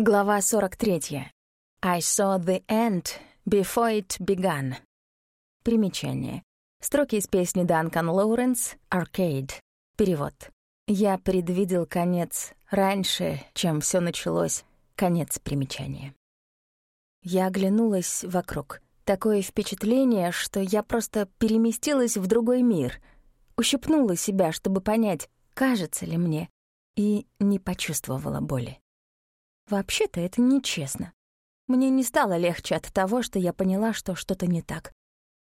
Глава 43. I saw the end before it began. Примечание. Строки из песни Данкан Лоуренс «Arcade». Перевод. Я предвидел конец раньше, чем все началось. Конец примечания. Я оглянулась вокруг. Такое впечатление, что я просто переместилась в другой мир. Ущипнула себя, чтобы понять, кажется ли мне, и не почувствовала боли. Вообще-то это нечестно. Мне не стало легче от того, что я поняла, что что-то не так.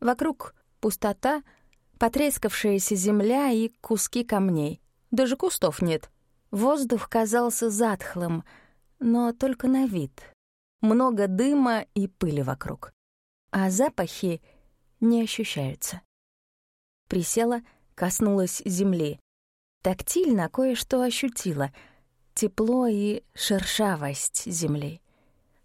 Вокруг пустота, потрескавшаяся земля и куски камней. Даже кустов нет. Воздух казался затхлым, но только на вид. Много дыма и пыли вокруг. А запахи не ощущаются. Присела, коснулась земли. Тактильно кое-что ощутила — тепло и шершавость земли.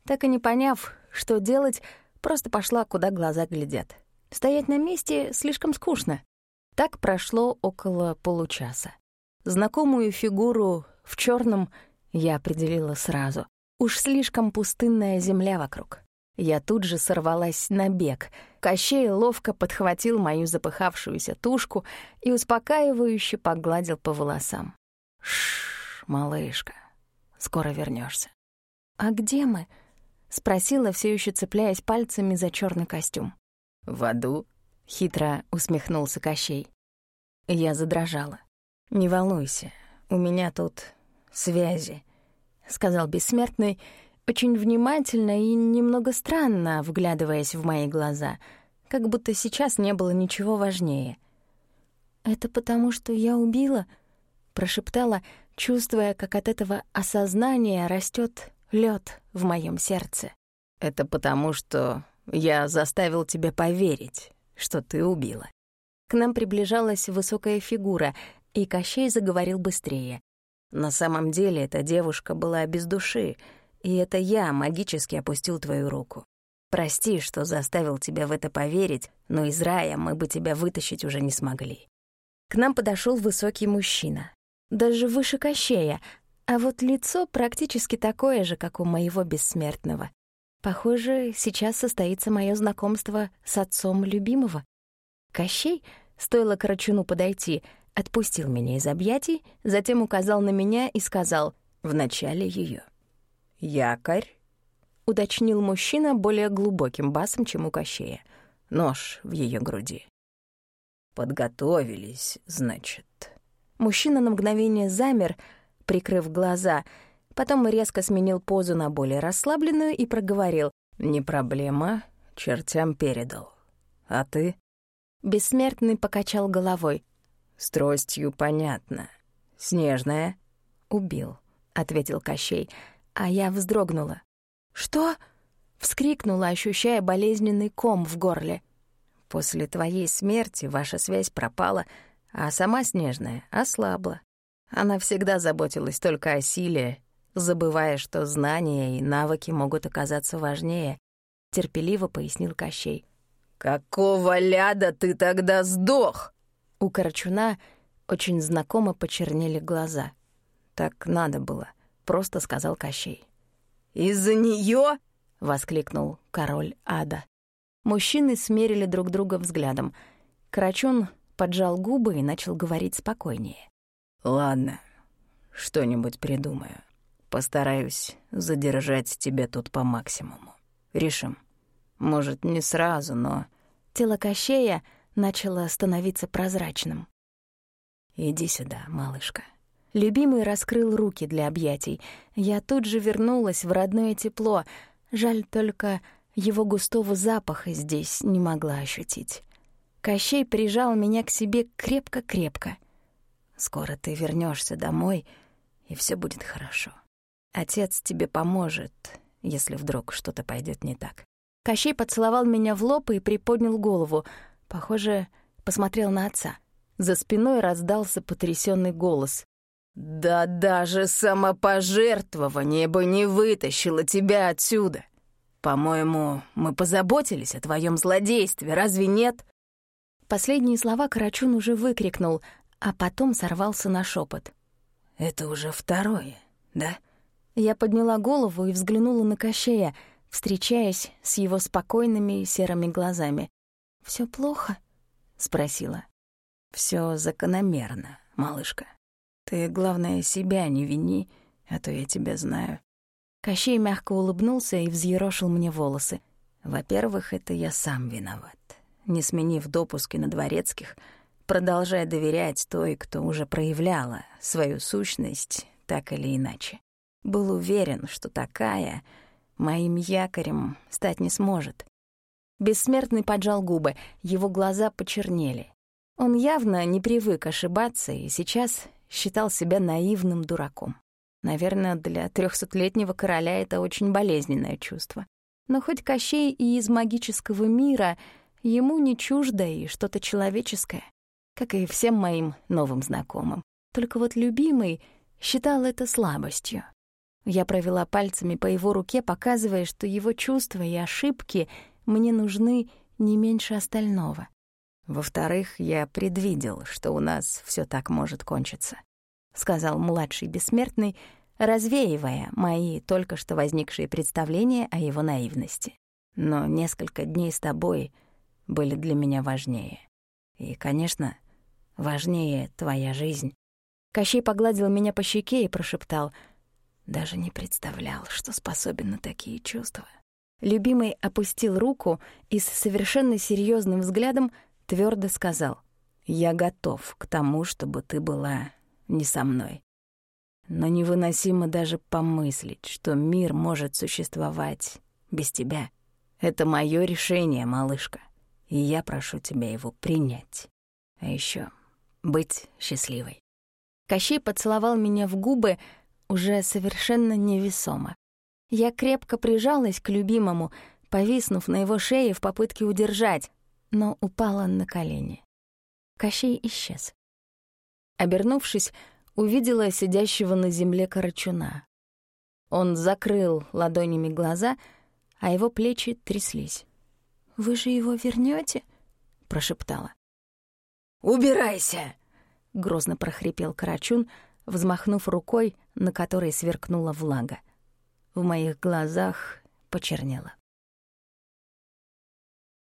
Так и не поняв, что делать, просто пошла, куда глаза глядят. Стоять на месте слишком скучно. Так прошло около получаса. Знакомую фигуру в черном я определила сразу. Уж слишком пустынная земля вокруг. Я тут же сорвалась на бег. Кощей ловко подхватил мою запыхавшуюся тушку и успокаивающе погладил по волосам. Шш малышка. Скоро вернешься. «А где мы?» — спросила, все еще цепляясь пальцами за черный костюм. «В аду?» — хитро усмехнулся Кощей. Я задрожала. «Не волнуйся, у меня тут связи», — сказал бессмертный, очень внимательно и немного странно, вглядываясь в мои глаза, как будто сейчас не было ничего важнее. «Это потому, что я убила?» — прошептала, чувствуя, как от этого осознания растет лед в моем сердце. «Это потому, что я заставил тебя поверить, что ты убила». К нам приближалась высокая фигура, и Кощей заговорил быстрее. «На самом деле эта девушка была без души, и это я магически опустил твою руку. Прости, что заставил тебя в это поверить, но из рая мы бы тебя вытащить уже не смогли». К нам подошел высокий мужчина даже выше Кощея, а вот лицо практически такое же, как у моего бессмертного. Похоже, сейчас состоится мое знакомство с отцом любимого. Кощей, стоило Карачуну подойти, отпустил меня из объятий, затем указал на меня и сказал «Вначале ее. «Якорь», — уточнил мужчина более глубоким басом, чем у Кощея. Нож в ее груди. «Подготовились, значит». Мужчина на мгновение замер, прикрыв глаза, потом резко сменил позу на более расслабленную и проговорил. «Не проблема, чертям передал. А ты?» Бессмертный покачал головой. «С тростью понятно. Снежная?» «Убил», — ответил Кощей, а я вздрогнула. «Что?» — вскрикнула, ощущая болезненный ком в горле. «После твоей смерти ваша связь пропала», а сама Снежная ослабла. Она всегда заботилась только о силе, забывая, что знания и навыки могут оказаться важнее, — терпеливо пояснил Кощей. «Какого ляда ты тогда сдох?» У Карачуна очень знакомо почернели глаза. «Так надо было», — просто сказал Кощей. «Из-за неё?» — воскликнул король ада. Мужчины смерили друг друга взглядом. Карачун поджал губы и начал говорить спокойнее. «Ладно, что-нибудь придумаю. Постараюсь задержать тебя тут по максимуму. Решим. Может, не сразу, но...» Тело Кощея начало становиться прозрачным. «Иди сюда, малышка». Любимый раскрыл руки для объятий. Я тут же вернулась в родное тепло. Жаль только, его густого запаха здесь не могла ощутить. Кощей прижал меня к себе крепко-крепко. «Скоро ты вернешься домой, и все будет хорошо. Отец тебе поможет, если вдруг что-то пойдет не так». Кощей поцеловал меня в лоб и приподнял голову. Похоже, посмотрел на отца. За спиной раздался потрясенный голос. «Да даже самопожертвование бы не вытащило тебя отсюда! По-моему, мы позаботились о твоем злодействе, разве нет?» Последние слова Карачун уже выкрикнул, а потом сорвался на шепот. «Это уже второе, да? Я подняла голову и взглянула на Кощея, встречаясь с его спокойными серыми глазами. Все плохо?» — спросила. Все закономерно, малышка. Ты, главное, себя не вини, а то я тебя знаю». Кощей мягко улыбнулся и взъерошил мне волосы. «Во-первых, это я сам виноват. Не сменив допуски на дворецких, продолжая доверять той, кто уже проявляла свою сущность так или иначе. Был уверен, что такая моим якорем стать не сможет. Бессмертный поджал губы, его глаза почернели. Он явно не привык ошибаться и сейчас считал себя наивным дураком. Наверное, для трехсотлетнего короля это очень болезненное чувство. Но хоть Кощей и из магического мира, ему не чуждо и что-то человеческое, как и всем моим новым знакомым. Только вот любимый считал это слабостью. Я провела пальцами по его руке, показывая, что его чувства и ошибки мне нужны не меньше остального. Во-вторых, я предвидел, что у нас все так может кончиться, сказал младший бессмертный, развеивая мои только что возникшие представления о его наивности. Но несколько дней с тобой были для меня важнее. И, конечно, важнее твоя жизнь. Кощей погладил меня по щеке и прошептал, даже не представлял, что способен на такие чувства. Любимый опустил руку и с совершенно серьезным взглядом твердо сказал, «Я готов к тому, чтобы ты была не со мной. Но невыносимо даже помыслить, что мир может существовать без тебя. Это мое решение, малышка, и я прошу тебя его принять. А еще быть счастливой». Кощей поцеловал меня в губы уже совершенно невесомо. Я крепко прижалась к любимому, повиснув на его шее в попытке удержать, но упала на колени. Кощей исчез. Обернувшись, увидела сидящего на земле Карачуна. Он закрыл ладонями глаза, а его плечи тряслись. «Вы же его вернете? прошептала. «Убирайся!» — грозно прохрипел Карачун, взмахнув рукой, на которой сверкнула влага. В моих глазах почернело.